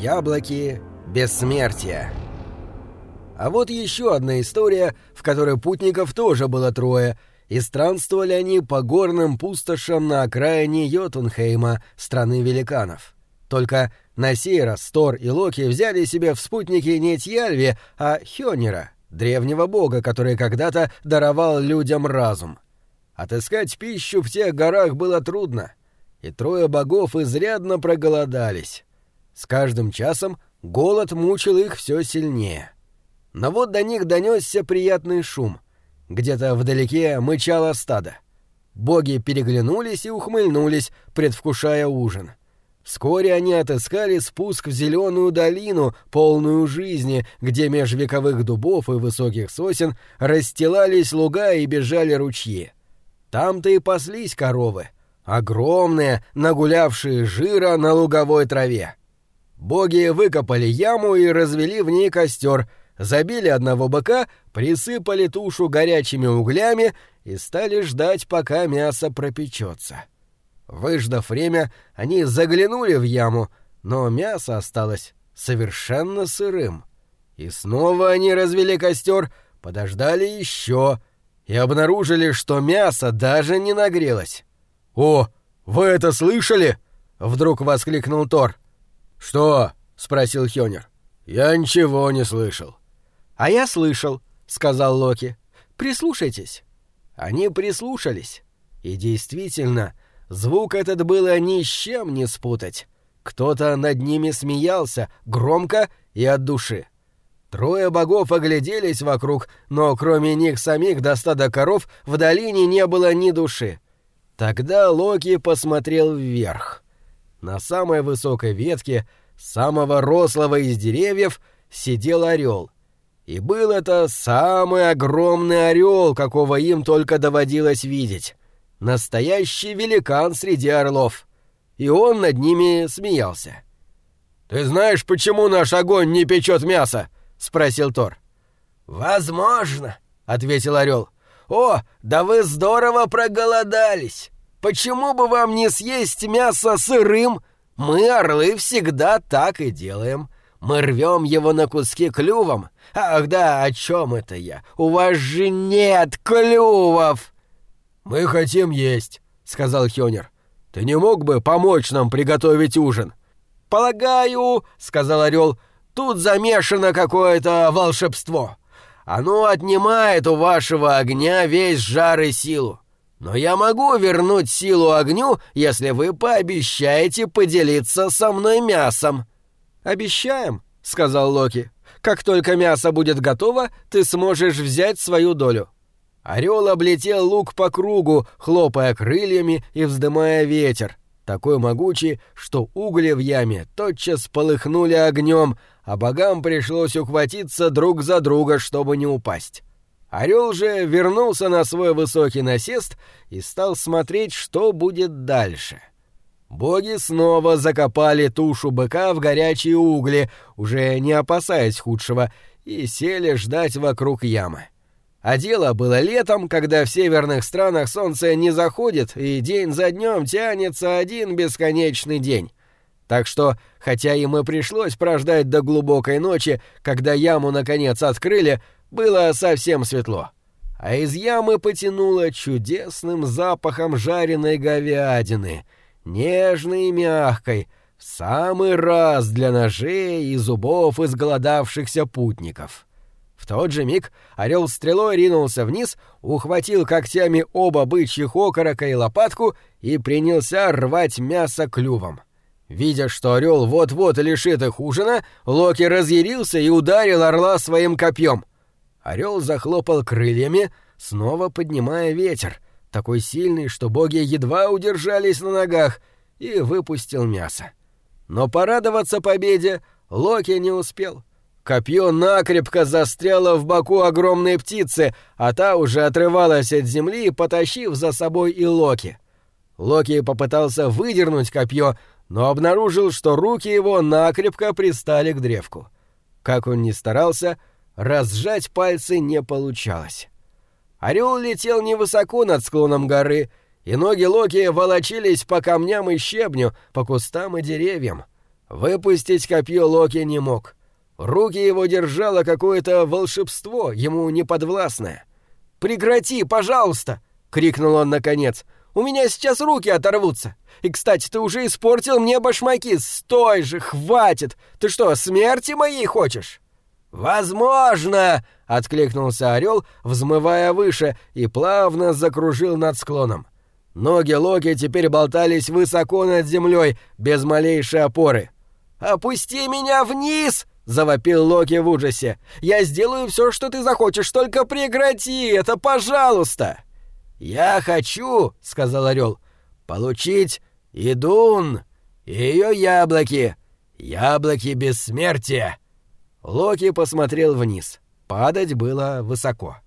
Яблоки бессмертия. А вот еще одна история, в которой путников тоже было трое, и странствовали они по горным пустошам на окраине Йотунхейма, страны великанов. Только на сей раз Тор и Локи взяли себе в спутники не Тьяльви, а Хёнера, древнего бога, который когда-то даровал людям разум. Отыскать пищу в тех горах было трудно, и трое богов изрядно проголодались. С каждым часом голод мучил их все сильнее. Но вот до них донесся приятный шум. Где-то вдалеке мычало стадо. Боги переглянулись и ухмыльнулись, предвкушая ужин. Вскоре они отыскали спуск в зеленую долину, полную жизни, где меж вековых дубов и высоких сосен расстилались луга и бежали ручьи. Там-то и паслись коровы, огромные, нагулявшие жира на луговой траве. Боги выкопали яму и развели в ней костер, забили одного быка, присыпали тушу горячими углями и стали ждать, пока мясо пропечется. Выждав время, они заглянули в яму, но мясо осталось совершенно сырым. И снова они развели костер, подождали еще и обнаружили, что мясо даже не нагрелось. «О, вы это слышали?» — вдруг воскликнул Тор. «Что?» — спросил Хёнер. «Я ничего не слышал». «А я слышал», — сказал Локи. «Прислушайтесь». Они прислушались. И действительно, звук этот было ни с чем не спутать. Кто-то над ними смеялся, громко и от души. Трое богов огляделись вокруг, но кроме них самих до стада коров в долине не было ни души. Тогда Локи посмотрел вверх. На самой высокой ветке, самого рослого из деревьев, сидел орел. И был это самый огромный орел, какого им только доводилось видеть. Настоящий великан среди орлов. И он над ними смеялся. «Ты знаешь, почему наш огонь не печет мясо?» — спросил Тор. «Возможно», — ответил орел. «О, да вы здорово проголодались! Почему бы вам не съесть мясо сырым? Мы, орлы, всегда так и делаем. Мы рвем его на куски клювом. Ах да, о чем это я? У вас же нет клювов!» «Мы хотим есть», — сказал Хёнер. «Ты не мог бы помочь нам приготовить ужин?» «Полагаю», — сказал орел, — «тут замешано какое-то волшебство. Оно отнимает у вашего огня весь жар и силу. Но я могу вернуть силу огню, если вы пообещаете поделиться со мной мясом». «Обещаем», — сказал Локи. «Как только мясо будет готово, ты сможешь взять свою долю». Орел облетел лук по кругу, хлопая крыльями и вздымая ветер, такой могучий, что угли в яме тотчас полыхнули огнем, а богам пришлось ухватиться друг за друга, чтобы не упасть. Орел же вернулся на свой высокий насест и стал смотреть, что будет дальше. Боги снова закопали тушу быка в горячие угли, уже не опасаясь худшего, и сели ждать вокруг ямы. А дело было летом, когда в северных странах солнце не заходит, и день за днем тянется один бесконечный день. Так что, хотя им и пришлось прождать до глубокой ночи, когда яму наконец открыли, было совсем светло. А из ямы потянуло чудесным запахом жареной говядины, нежной и мягкой, в самый раз для ножей и зубов изголодавшихся путников. В тот же миг орел стрелой ринулся вниз, ухватил когтями оба бычьих окорока и лопатку и принялся рвать мясо клювом. Видя, что орел вот-вот лишит их ужина, Локи разъярился и ударил орла своим копьем. Орел захлопал крыльями, снова поднимая ветер, такой сильный, что боги едва удержались на ногах, и выпустил мясо. Но порадоваться победе Локи не успел. Копье накрепко застряло в боку огромной птицы, а та уже отрывалась от земли, потащив за собой и Локи. Локи попытался выдернуть копье, но обнаружил, что руки его накрепко пристали к древку. Как он ни старался, разжать пальцы не получалось. Орел летел невысоко над склоном горы, и ноги Локи волочились по камням и щебню, по кустам и деревьям. Выпустить копье Локи не мог. Руки его держало какое-то волшебство, ему неподвластное. «Прекрати, пожалуйста!» — крикнул он наконец. «У меня сейчас руки оторвутся! И, кстати, ты уже испортил мне башмаки! Стой же, хватит! Ты что, смерти моей хочешь?» «Возможно!» — откликнулся орел, взмывая выше, и плавно закружил над склоном. Ноги Локи теперь болтались высоко над землей, без малейшей опоры. «Опусти меня вниз!» — завопил Локи в ужасе. «Я сделаю все, что ты захочешь, только прекрати это, пожалуйста!» «Я хочу», — сказал орел, — «получить Идун и ее яблоки, яблоки бессмертия». Локи посмотрел вниз. Падать было высоко.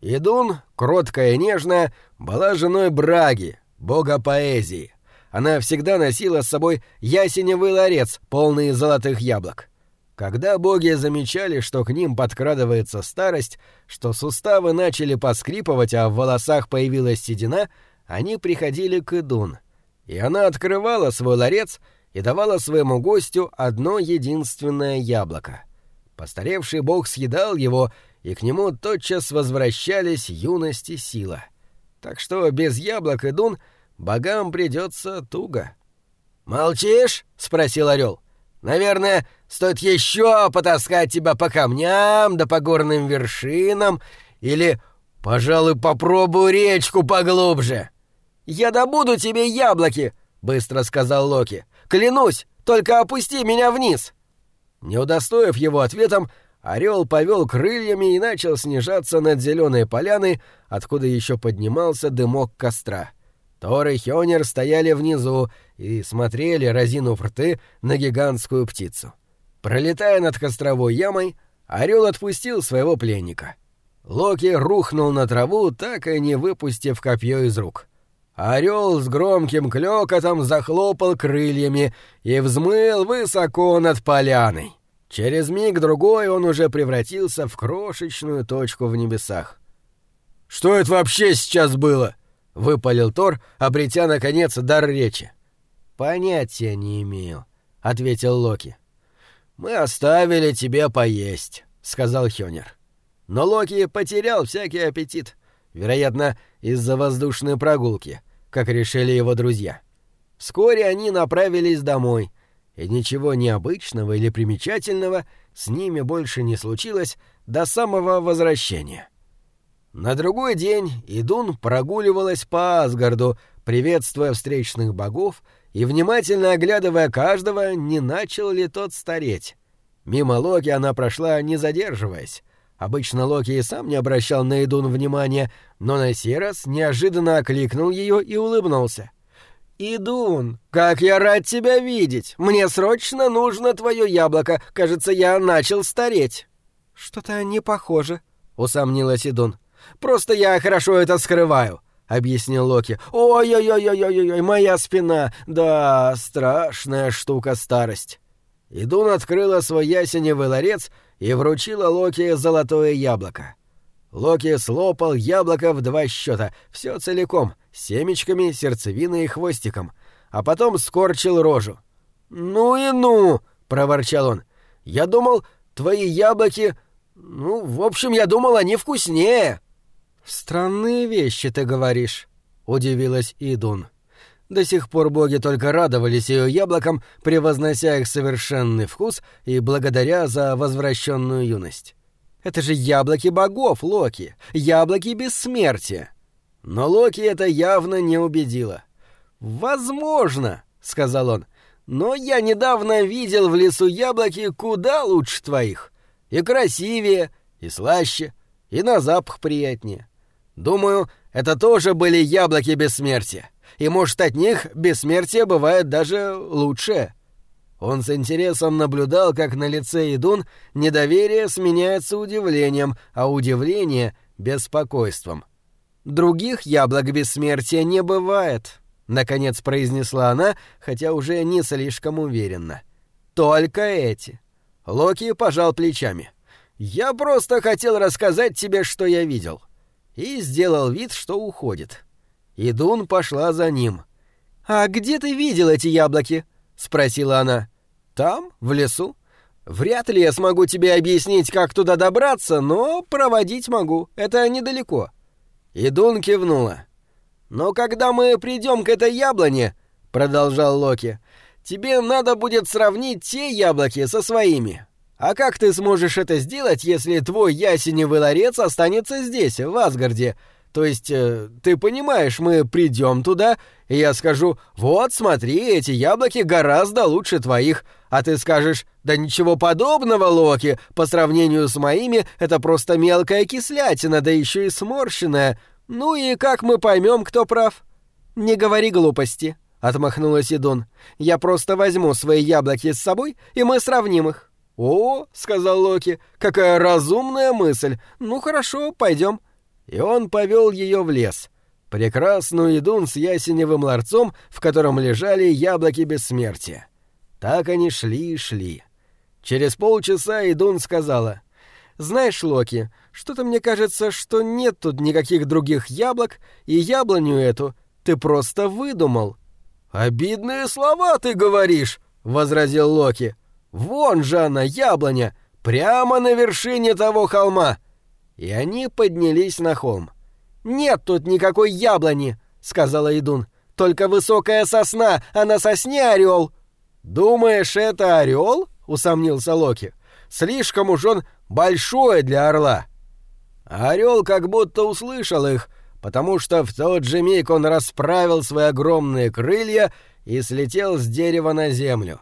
Идун, кроткая и нежная, была женой Браги, бога поэзии. Она всегда носила с собой ясеневый ларец, полный золотых яблок. Когда боги замечали, что к ним подкрадывается старость, что суставы начали поскрипывать, а в волосах появилась седина, они приходили к Идун. И она открывала свой ларец и давала своему гостю одно единственное яблоко. Постаревший бог съедал его, и к нему тотчас возвращались юность и сила. Так что без яблок и дун богам придется туго. «Молчишь?» — спросил орел. «Наверное, стоит еще потаскать тебя по камням да по горным вершинам, или, пожалуй, попробую речку поглубже». «Я добуду тебе яблоки!» — быстро сказал Локи. «Клянусь, только опусти меня вниз!» Не удостоив его ответом, орел повел крыльями и начал снижаться над зеленой поляной, откуда еще поднимался дымок костра. Тор и Хёнер стояли внизу и смотрели, разинув рты, на гигантскую птицу. Пролетая над костровой ямой, орел отпустил своего пленника. Локи рухнул на траву, так и не выпустив копье из рук. Орел с громким клёкотом захлопал крыльями и взмыл высоко над поляной. Через миг-другой он уже превратился в крошечную точку в небесах. «Что это вообще сейчас было?» — выпалил Тор, обретя, наконец, дар речи. «Понятия не имею», — ответил Локи. «Мы оставили тебе поесть», — сказал Хёнер. Но Локи потерял всякий аппетит, вероятно, из-за воздушной прогулки — как решили его друзья. Вскоре они направились домой, и ничего необычного или примечательного с ними больше не случилось до самого возвращения. На другой день Идун прогуливалась по Асгарду, приветствуя встречных богов и внимательно оглядывая каждого, не начал ли тот стареть. Мимо Локи она прошла, не задерживаясь, Обычно Локи и сам не обращал на Идун внимания, но на сей раз неожиданно окликнул ее и улыбнулся. «Идун, как я рад тебя видеть! Мне срочно нужно твое яблоко. Кажется, я начал стареть». «Что-то не похоже», — усомнилась Идун. «Просто я хорошо это скрываю», — объяснил Локи. «Ой-ой-ой-ой-ой-ой, моя спина! Да, страшная штука старость». Идун открыла свой ясеневый ларец и вручила Локи золотое яблоко. Локи слопал яблоко в два счета, все целиком, семечками, сердцевиной и хвостиком, а потом скорчил рожу. «Ну и ну!» — проворчал он. «Я думал, твои яблоки... Ну, в общем, я думал, они вкуснее!» «Странные вещи ты говоришь», — удивилась Идун. До сих пор боги только радовались ее яблокам, превознося их совершенный вкус и благодаря за возвращенную юность. Это же яблоки богов, Локи, яблоки бессмертия. Но Локи это явно не убедило. «Возможно», — сказал он, — «но я недавно видел в лесу яблоки куда лучше твоих. И красивее, и слаще, и на запах приятнее. Думаю, это тоже были яблоки бессмертия и, может, от них бессмертие бывает даже лучше. Он с интересом наблюдал, как на лице Идун недоверие сменяется удивлением, а удивление — беспокойством. «Других яблок бессмертия не бывает», — наконец произнесла она, хотя уже не слишком уверенно. «Только эти». Локи пожал плечами. «Я просто хотел рассказать тебе, что я видел». И сделал вид, что уходит. Идун пошла за ним. «А где ты видел эти яблоки?» — спросила она. Там, в лесу. Вряд ли я смогу тебе объяснить, как туда добраться, но проводить могу. Это недалеко. Идун кивнула. Но когда мы придем к этой яблоне, продолжал Локи, тебе надо будет сравнить те яблоки со своими. А как ты сможешь это сделать, если твой ясеневый ларец останется здесь, в Асгарде? То есть, э, ты понимаешь, мы придем туда, и я скажу, вот, смотри, эти яблоки гораздо лучше твоих. А ты скажешь, да ничего подобного, Локи, по сравнению с моими, это просто мелкая кислятина, да еще и сморщенная. Ну и как мы поймем, кто прав? Не говори глупости, отмахнулась Идун. Я просто возьму свои яблоки с собой, и мы сравним их. «О, — сказал Локи, — какая разумная мысль! Ну хорошо, пойдем. И он повел ее в лес. Прекрасную Идун с ясеневым ларцом, в котором лежали яблоки бессмертия. Так они шли и шли. Через полчаса Идун сказала, «Знаешь, Локи, что-то мне кажется, что нет тут никаких других яблок, и яблоню эту ты просто выдумал». «Обидные слова ты говоришь», — возразил Локи. Вон же она, яблоня, прямо на вершине того холма. И они поднялись на холм. Нет тут никакой яблони, сказала Идун. Только высокая сосна, а на сосне орел. Думаешь, это орел? усомнился Локи. Слишком уж он большой для орла. орел как будто услышал их, потому что в тот же миг он расправил свои огромные крылья и слетел с дерева на землю.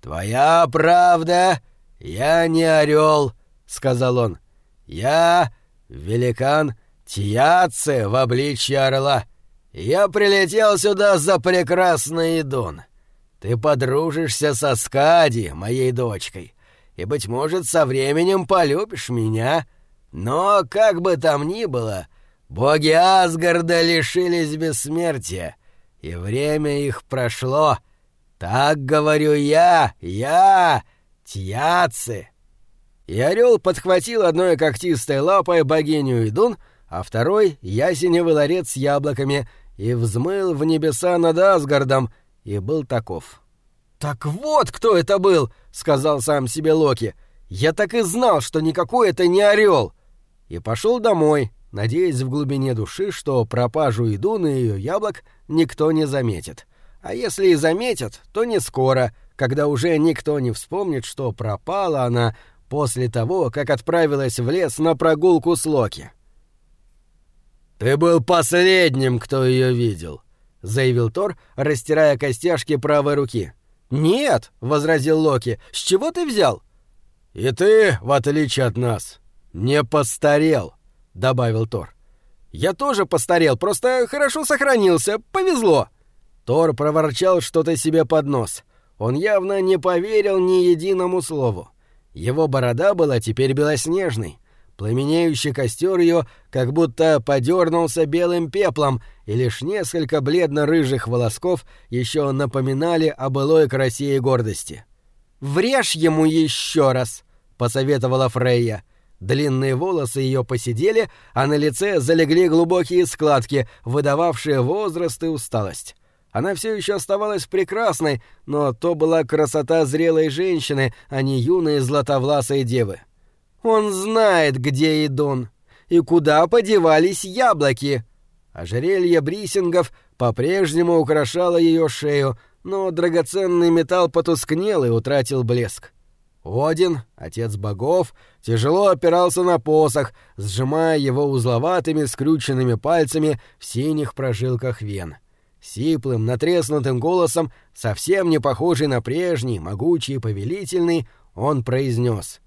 «Твоя правда, я не орел», — сказал он. «Я великан Тьяце в обличье орла. Я прилетел сюда за прекрасный Идун. Ты подружишься со Скади, моей дочкой, и, быть может, со временем полюбишь меня. Но, как бы там ни было, боги Асгарда лишились бессмертия, и время их прошло». «Так говорю я, я, Тьяцы!» И орел подхватил одной когтистой лапой богиню Идун, а второй — ясеневый ларец с яблоками, и взмыл в небеса над Асгардом, и был таков. «Так вот кто это был!» — сказал сам себе Локи. «Я так и знал, что никакой это не орел!» И пошел домой, надеясь в глубине души, что пропажу Идун и ее яблок никто не заметит. — а если и заметят, то не скоро, когда уже никто не вспомнит, что пропала она после того, как отправилась в лес на прогулку с Локи. «Ты был последним, кто ее видел», — заявил Тор, растирая костяшки правой руки. «Нет», — возразил Локи, — «с чего ты взял?» «И ты, в отличие от нас, не постарел», — добавил Тор. «Я тоже постарел, просто хорошо сохранился, повезло». Тор проворчал что-то себе под нос. Он явно не поверил ни единому слову. Его борода была теперь белоснежной. Пламенеющий костер ее как будто подернулся белым пеплом, и лишь несколько бледно-рыжих волосков еще напоминали о былой красе и гордости. «Врежь ему еще раз!» — посоветовала Фрейя. Длинные волосы ее посидели, а на лице залегли глубокие складки, выдававшие возраст и усталость. Она все еще оставалась прекрасной, но то была красота зрелой женщины, а не юной златовласой девы. Он знает, где Идун, и куда подевались яблоки. Ожерелье брисингов по-прежнему украшало ее шею, но драгоценный металл потускнел и утратил блеск. Один, отец богов, тяжело опирался на посох, сжимая его узловатыми скрюченными пальцами в синих прожилках вен. Сиплым, натреснутым голосом, совсем не похожий на прежний, могучий и повелительный, он произнес: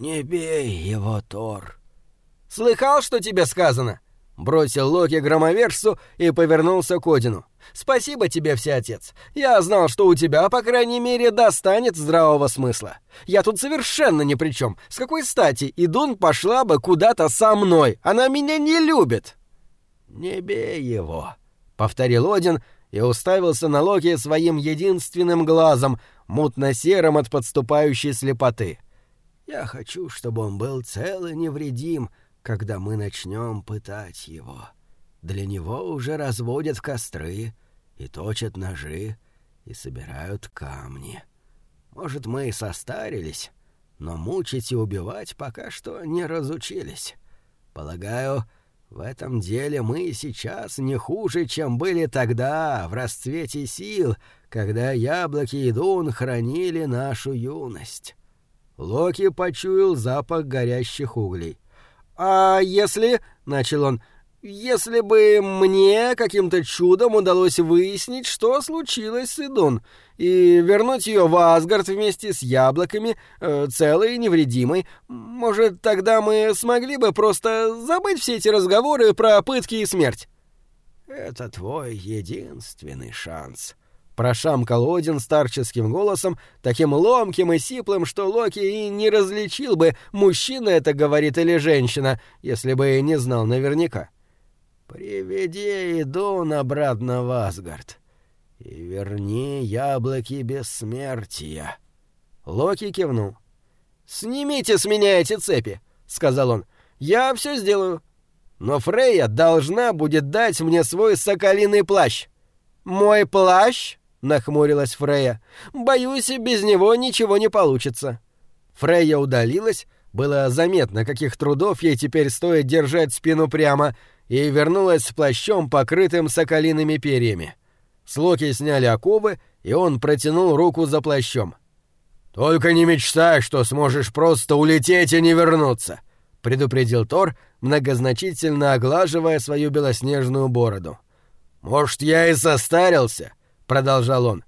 «Не бей его, Тор!» «Слыхал, что тебе сказано?» Бросил Локи громовержцу и повернулся к Одину. «Спасибо тебе, всеотец. Я знал, что у тебя, по крайней мере, достанет здравого смысла. Я тут совершенно ни при чем. С какой стати Идун пошла бы куда-то со мной? Она меня не любит!» «Не бей его!» — повторил Один и уставился на Локи своим единственным глазом, мутно-серым от подступающей слепоты. «Я хочу, чтобы он был цел и невредим, когда мы начнем пытать его. Для него уже разводят костры и точат ножи и собирают камни. Может, мы и состарились, но мучить и убивать пока что не разучились. Полагаю, в этом деле мы сейчас не хуже, чем были тогда, в расцвете сил, когда яблоки и дун хранили нашу юность. Локи почуял запах горящих углей. «А если...» — начал он. «Если бы мне каким-то чудом удалось выяснить, что случилось с Идун, и вернуть ее в Асгард вместе с яблоками, э, целой и невредимой, может, тогда мы смогли бы просто забыть все эти разговоры про пытки и смерть?» «Это твой единственный шанс», Прошамкал Один старческим голосом, таким ломким и сиплым, что Локи и не различил бы, мужчина это говорит или женщина, если бы не знал наверняка. «Приведи Идун обратно в Асгард и верни яблоки бессмертия». Локи кивнул. «Снимите с меня эти цепи», — сказал он. «Я все сделаю. Но Фрейя должна будет дать мне свой соколиный плащ». «Мой плащ?» — нахмурилась Фрея. «Боюсь, без него ничего не получится». Фрейя удалилась, было заметно, каких трудов ей теперь стоит держать спину прямо, и вернулась с плащом, покрытым соколиными перьями. С Локи сняли оковы, и он протянул руку за плащом. «Только не мечтай, что сможешь просто улететь и не вернуться», — предупредил Тор, многозначительно оглаживая свою белоснежную бороду. «Может, я и состарился, — продолжал он.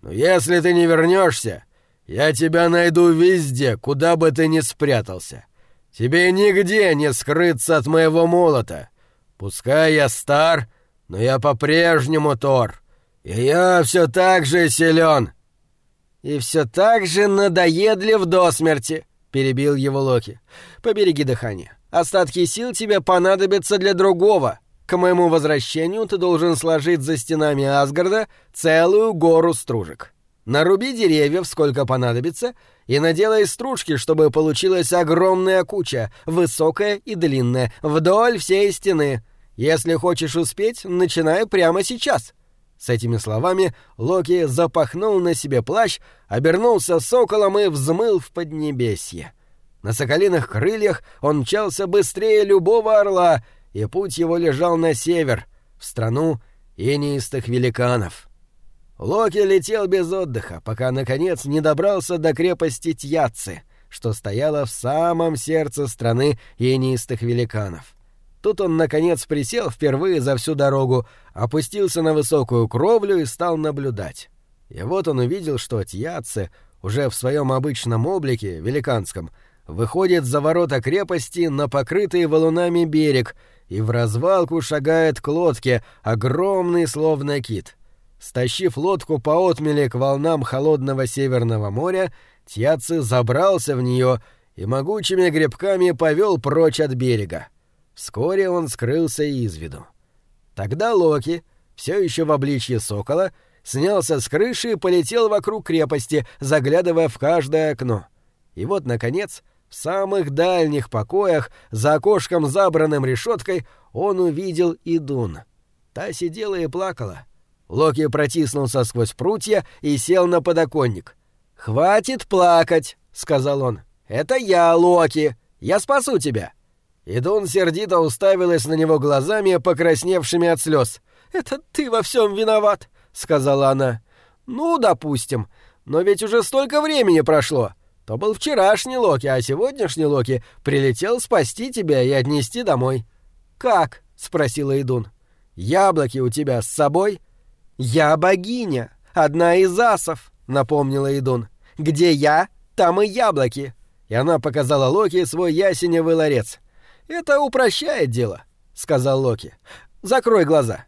«Но если ты не вернешься, я тебя найду везде, куда бы ты ни спрятался. Тебе нигде не скрыться от моего молота. Пускай я стар, но я по-прежнему Тор, и я все так же силен». «И все так же надоедлив до смерти», — перебил его Локи. «Побереги дыхание. Остатки сил тебе понадобятся для другого. К моему возвращению ты должен сложить за стенами Асгарда целую гору стружек. Наруби деревьев, сколько понадобится, и наделай стружки, чтобы получилась огромная куча, высокая и длинная, вдоль всей стены. Если хочешь успеть, начинай прямо сейчас». С этими словами Локи запахнул на себе плащ, обернулся соколом и взмыл в поднебесье. На соколиных крыльях он мчался быстрее любого орла — и путь его лежал на север, в страну инеистых великанов. Локи летел без отдыха, пока, наконец, не добрался до крепости Тьяцци, что стояла в самом сердце страны инеистых великанов. Тут он, наконец, присел впервые за всю дорогу, опустился на высокую кровлю и стал наблюдать. И вот он увидел, что Тьяцци, уже в своем обычном облике, великанском, выходит за ворота крепости на покрытый валунами берег — и в развалку шагает к лодке, огромный словно кит. Стащив лодку по отмеле к волнам холодного Северного моря, Тьяци забрался в нее и могучими гребками повел прочь от берега. Вскоре он скрылся из виду. Тогда Локи, все еще в обличье сокола, снялся с крыши и полетел вокруг крепости, заглядывая в каждое окно. И вот, наконец, в самых дальних покоях, за окошком, забранным решеткой, он увидел Идун. Та сидела и плакала. Локи протиснулся сквозь прутья и сел на подоконник. «Хватит плакать», — сказал он. «Это я, Локи. Я спасу тебя». Идун сердито уставилась на него глазами, покрасневшими от слез. «Это ты во всем виноват», — сказала она. «Ну, допустим. Но ведь уже столько времени прошло. То был вчерашний Локи, а сегодняшний Локи прилетел спасти тебя и отнести домой. Как? спросила Идун. Яблоки у тебя с собой? Я богиня, одна из асов, напомнила Идун. Где я, там и яблоки. И она показала Локи свой ясеневый ларец. Это упрощает дело, сказал Локи. Закрой глаза.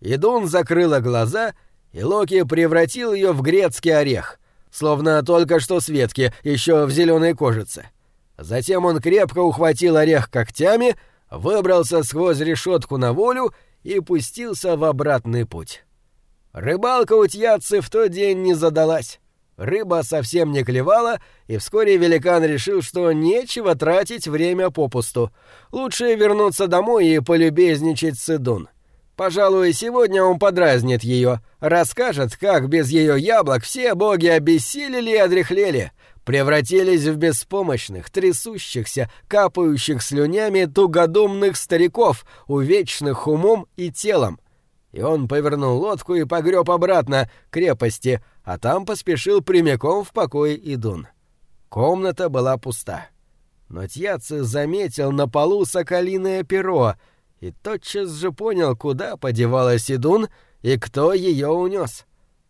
Идун закрыла глаза, и Локи превратил ее в грецкий орех словно только что с ветки, еще в зеленой кожице. Затем он крепко ухватил орех когтями, выбрался сквозь решетку на волю и пустился в обратный путь. Рыбалка у Тьяцы в тот день не задалась. Рыба совсем не клевала, и вскоре великан решил, что нечего тратить время попусту. Лучше вернуться домой и полюбезничать с Идун. Пожалуй, сегодня он подразнит ее, расскажет, как без ее яблок все боги обессилели и одряхлели, превратились в беспомощных, трясущихся, капающих слюнями тугодумных стариков, увечных умом и телом. И он повернул лодку и погреб обратно к крепости, а там поспешил прямиком в покой Идун. Комната была пуста. Но Тьяци заметил на полу соколиное перо — и тотчас же понял, куда подевалась Идун и кто ее унес.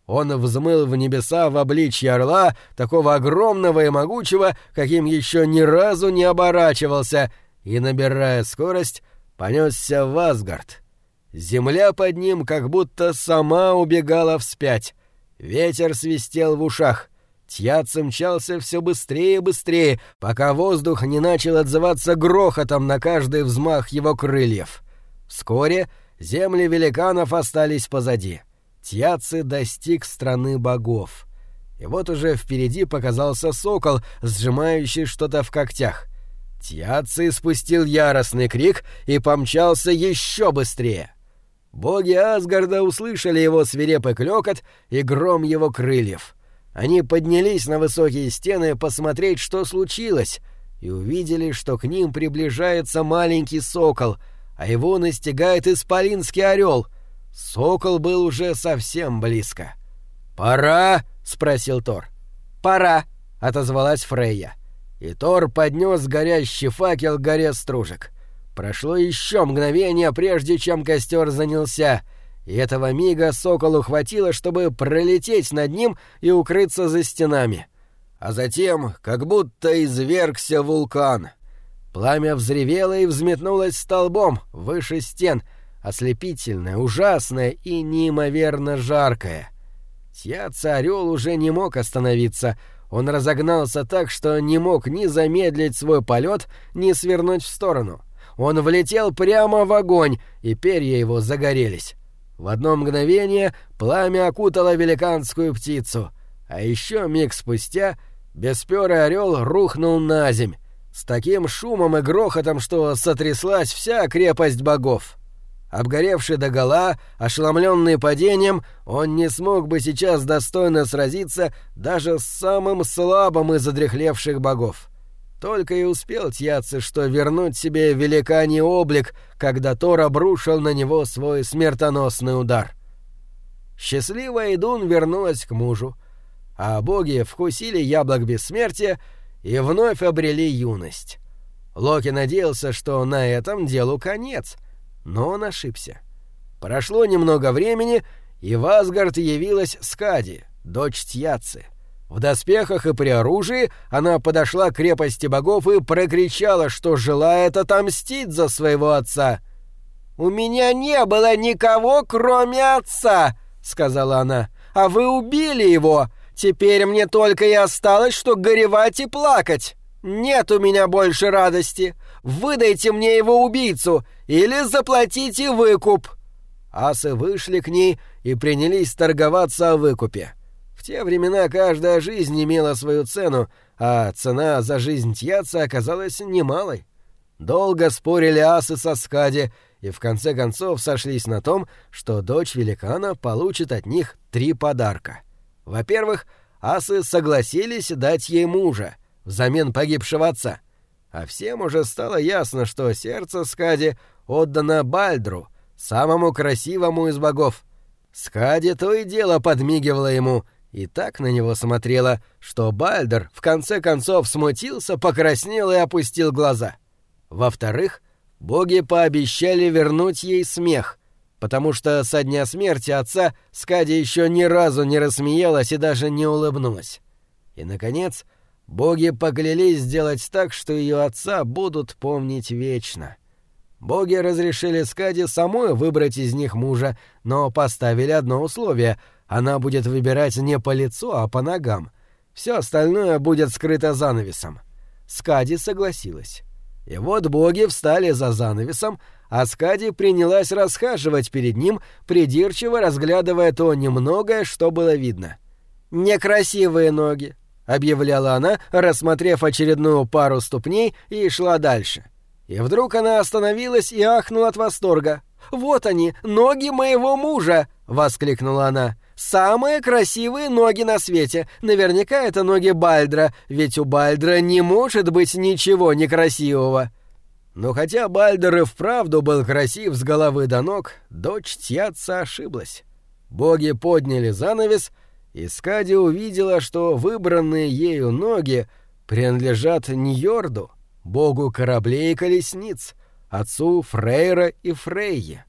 Он взмыл в небеса в обличье орла, такого огромного и могучего, каким еще ни разу не оборачивался, и, набирая скорость, понесся в Асгард. Земля под ним как будто сама убегала вспять. Ветер свистел в ушах. Тьяц мчался все быстрее и быстрее, пока воздух не начал отзываться грохотом на каждый взмах его крыльев. Вскоре земли великанов остались позади. Тьяци достиг страны богов. И вот уже впереди показался сокол, сжимающий что-то в когтях. Тьяци спустил яростный крик и помчался еще быстрее. Боги Асгарда услышали его свирепый клёкот и гром его крыльев. Они поднялись на высокие стены посмотреть, что случилось, и увидели, что к ним приближается маленький сокол — а его настигает исполинский орел. Сокол был уже совсем близко. «Пора?» — спросил Тор. «Пора», — отозвалась Фрейя. И Тор поднес горящий факел к горе стружек. Прошло еще мгновение, прежде чем костер занялся, и этого мига соколу хватило, чтобы пролететь над ним и укрыться за стенами. А затем, как будто извергся вулкан — Пламя взревело и взметнулось столбом выше стен, ослепительное, ужасное и неимоверно жаркое. Тьяца-орел уже не мог остановиться. Он разогнался так, что не мог ни замедлить свой полет, ни свернуть в сторону. Он влетел прямо в огонь, и перья его загорелись. В одно мгновение пламя окутало великанскую птицу, а еще миг спустя бесперый орел рухнул на земь, с таким шумом и грохотом, что сотряслась вся крепость богов. Обгоревший догола, ошеломленный падением, он не смог бы сейчас достойно сразиться даже с самым слабым из задряхлевших богов. Только и успел Тьяцы, что вернуть себе великаний облик, когда Тор обрушил на него свой смертоносный удар. Счастливая Идун вернулась к мужу, а боги вкусили яблок бессмертия и вновь обрели юность. Локи надеялся, что на этом делу конец, но он ошибся. Прошло немного времени, и в Асгард явилась Скади, дочь Тьяцы. В доспехах и при оружии она подошла к крепости богов и прокричала, что желает отомстить за своего отца. «У меня не было никого, кроме отца!» — сказала она. «А вы убили его! Теперь мне только и осталось, что горевать и плакать. Нет у меня больше радости. Выдайте мне его убийцу или заплатите выкуп». Асы вышли к ней и принялись торговаться о выкупе. Те времена каждая жизнь имела свою цену, а цена за жизнь Тьяца оказалась немалой. Долго спорили асы со Скади, и в конце концов сошлись на том, что дочь великана получит от них три подарка — во-первых, асы согласились дать ей мужа взамен погибшего отца. А всем уже стало ясно, что сердце Скади отдано Бальдру, самому красивому из богов. Скади то и дело подмигивала ему и так на него смотрела, что Бальдер в конце концов смутился, покраснел и опустил глаза. Во-вторых, боги пообещали вернуть ей смех — потому что со дня смерти отца Скади еще ни разу не рассмеялась и даже не улыбнулась. И, наконец, боги поклялись сделать так, что ее отца будут помнить вечно. Боги разрешили Скади самой выбрать из них мужа, но поставили одно условие — она будет выбирать не по лицу, а по ногам. Все остальное будет скрыто занавесом. Скади согласилась. И вот боги встали за занавесом, а Скади принялась расхаживать перед ним, придирчиво разглядывая то немногое, что было видно. «Некрасивые ноги», — объявляла она, рассмотрев очередную пару ступней, и шла дальше. И вдруг она остановилась и ахнула от восторга. Вот они, ноги моего мужа!» — воскликнула она. «Самые красивые ноги на свете. Наверняка это ноги Бальдра, ведь у Бальдра не может быть ничего некрасивого». Но хотя Бальдер и вправду был красив с головы до ног, дочь Тьяца ошиблась. Боги подняли занавес, и Скади увидела, что выбранные ею ноги принадлежат Ньорду, богу кораблей и колесниц, отцу Фрейра и Фрейе.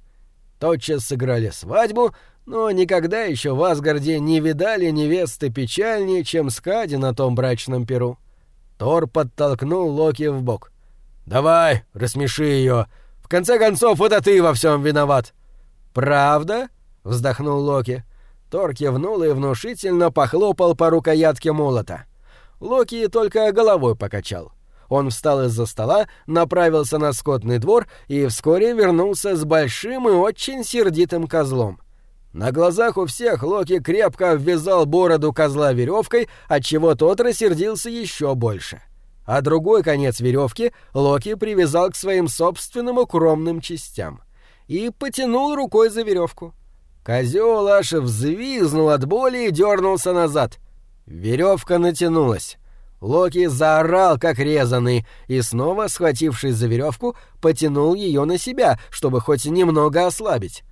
Тотчас сыграли свадьбу, но никогда еще в Асгарде не видали невесты печальнее, чем Скади на том брачном перу. Тор подтолкнул Локи в бок. «Давай, рассмеши ее. В конце концов, это ты во всем виноват». «Правда?» — вздохнул Локи. Тор кивнул и внушительно похлопал по рукоятке молота. Локи только головой покачал. Он встал из-за стола, направился на скотный двор и вскоре вернулся с большим и очень сердитым козлом. На глазах у всех Локи крепко обвязал бороду козла веревкой, отчего тот рассердился еще больше. А другой конец веревки Локи привязал к своим собственным укромным частям и потянул рукой за веревку. Козел аж взвизнул от боли и дернулся назад. Веревка натянулась. Локи заорал, как резанный, и снова, схватившись за веревку, потянул ее на себя, чтобы хоть немного ослабить.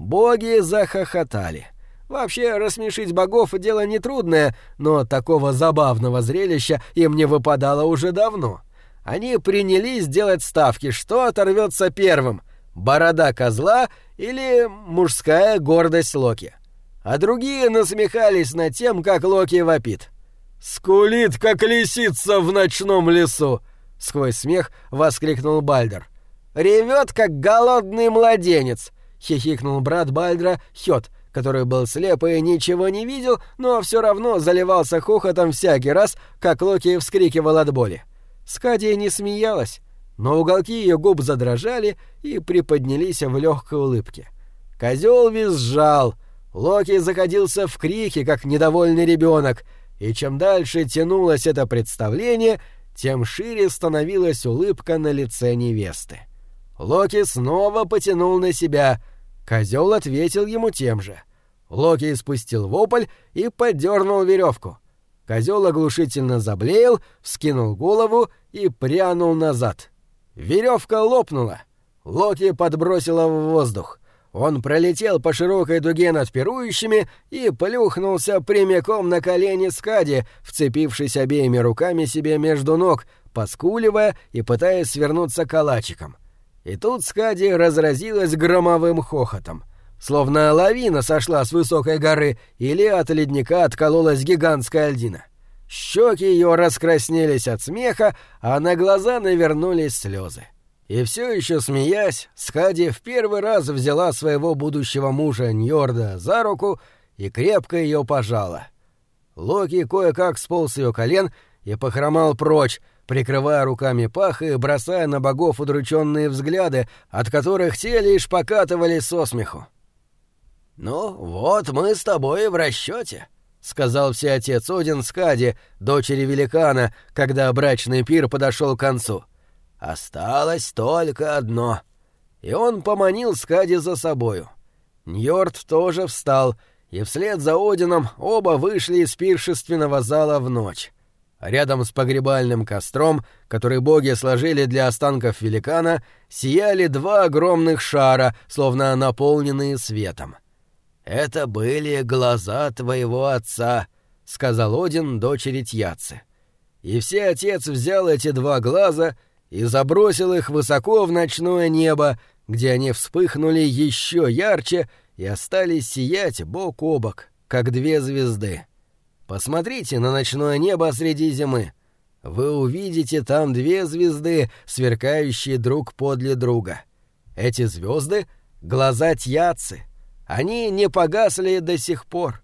Боги захохотали. Вообще, рассмешить богов — дело нетрудное, но такого забавного зрелища им не выпадало уже давно. Они принялись делать ставки, что оторвется первым — борода козла или мужская гордость Локи. А другие насмехались над тем, как Локи вопит — «Скулит, как лисица в ночном лесу!» — сквозь смех воскликнул Бальдер. «Ревет, как голодный младенец!» — хихикнул брат Бальдра Хёд, который был слеп и ничего не видел, но все равно заливался хохотом всякий раз, как Локи вскрикивал от боли. Скадия не смеялась, но уголки ее губ задрожали и приподнялись в легкой улыбке. Козел визжал, Локи заходился в крики, как недовольный ребенок — и чем дальше тянулось это представление, тем шире становилась улыбка на лице невесты. Локи снова потянул на себя. Козел ответил ему тем же. Локи испустил вопль и поддернул веревку. Козел оглушительно заблеял, вскинул голову и прянул назад. Веревка лопнула. Локи подбросила в воздух. Он пролетел по широкой дуге над пирующими и плюхнулся прямиком на колени Скади, вцепившись обеими руками себе между ног, поскуливая и пытаясь свернуться калачиком. И тут Скади разразилась громовым хохотом. Словно лавина сошла с высокой горы или от ледника откололась гигантская льдина. Щеки ее раскраснелись от смеха, а на глаза навернулись слезы. И все еще смеясь, Скади в первый раз взяла своего будущего мужа Ньорда за руку и крепко ее пожала. Локи кое-как сполз ее колен и похромал прочь, прикрывая руками пах и бросая на богов удрученные взгляды, от которых те лишь покатывали со смеху. «Ну, вот мы с тобой в расчете», — сказал всеотец Один Скади, дочери великана, когда брачный пир подошел к концу. Осталось только одно. И он поманил Скади за собою. Ньорд тоже встал, и вслед за Одином оба вышли из пиршественного зала в ночь. Рядом с погребальным костром, который боги сложили для останков великана, сияли два огромных шара, словно наполненные светом. «Это были глаза твоего отца», — сказал Один дочери Тьяцы. И все отец взял эти два глаза — и забросил их высоко в ночное небо, где они вспыхнули еще ярче и остались сиять бок о бок, как две звезды. Посмотрите на ночное небо среди зимы. Вы увидите там две звезды, сверкающие друг подле друга. Эти звезды — глаза Тьяцы. Они не погасли до сих пор.